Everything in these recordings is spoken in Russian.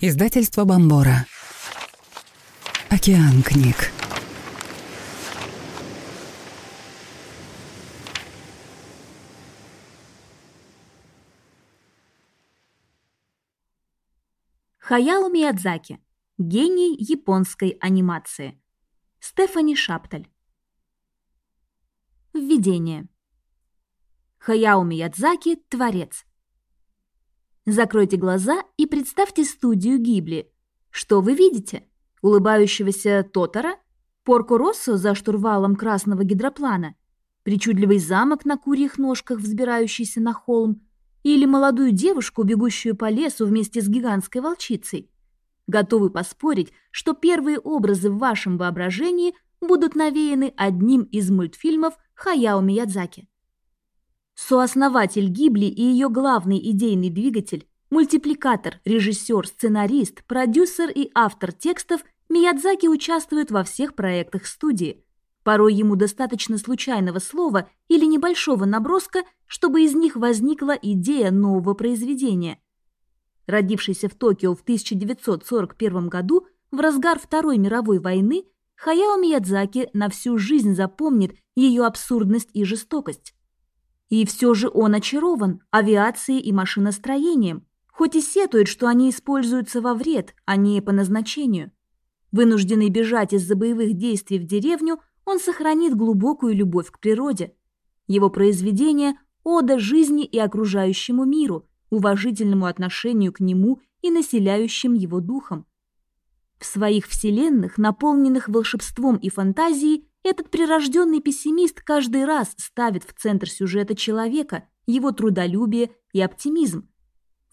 Издательство Бомбора. Океан книг. Хаяо Миядзаки. Гений японской анимации. Стефани Шапталь. Введение. Хаяо Миядзаки – творец. Закройте глаза и представьте студию Гибли. Что вы видите? Улыбающегося Тотора? Порко Россо за штурвалом красного гидроплана? Причудливый замок на курьих ножках, взбирающийся на холм? Или молодую девушку, бегущую по лесу вместе с гигантской волчицей? Готовы поспорить, что первые образы в вашем воображении будут навеяны одним из мультфильмов Хаяо Миядзаки. Сооснователь Гибли и ее главный идейный двигатель, мультипликатор, режиссер, сценарист, продюсер и автор текстов Миядзаки участвует во всех проектах студии. Порой ему достаточно случайного слова или небольшого наброска, чтобы из них возникла идея нового произведения. Родившийся в Токио в 1941 году, в разгар Второй мировой войны, Хаяо Миядзаки на всю жизнь запомнит ее абсурдность и жестокость. И все же он очарован авиацией и машиностроением, хоть и сетует, что они используются во вред, а не по назначению. Вынужденный бежать из-за боевых действий в деревню, он сохранит глубокую любовь к природе. Его произведение – ода жизни и окружающему миру, уважительному отношению к нему и населяющим его духом. В своих вселенных, наполненных волшебством и фантазией, этот прирожденный пессимист каждый раз ставит в центр сюжета человека, его трудолюбие и оптимизм.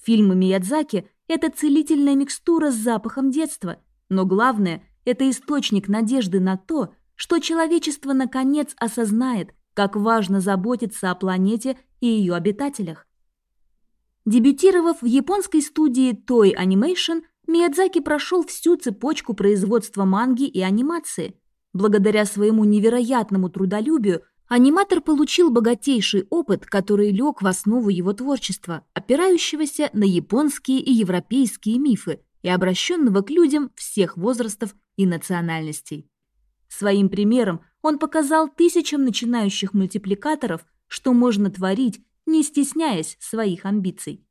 Фильмы Миядзаки – это целительная микстура с запахом детства, но главное – это источник надежды на то, что человечество наконец осознает, как важно заботиться о планете и ее обитателях. Дебютировав в японской студии Toy Animation, Миядзаки прошел всю цепочку производства манги и анимации – Благодаря своему невероятному трудолюбию аниматор получил богатейший опыт, который лег в основу его творчества, опирающегося на японские и европейские мифы и обращенного к людям всех возрастов и национальностей. Своим примером он показал тысячам начинающих мультипликаторов, что можно творить, не стесняясь своих амбиций.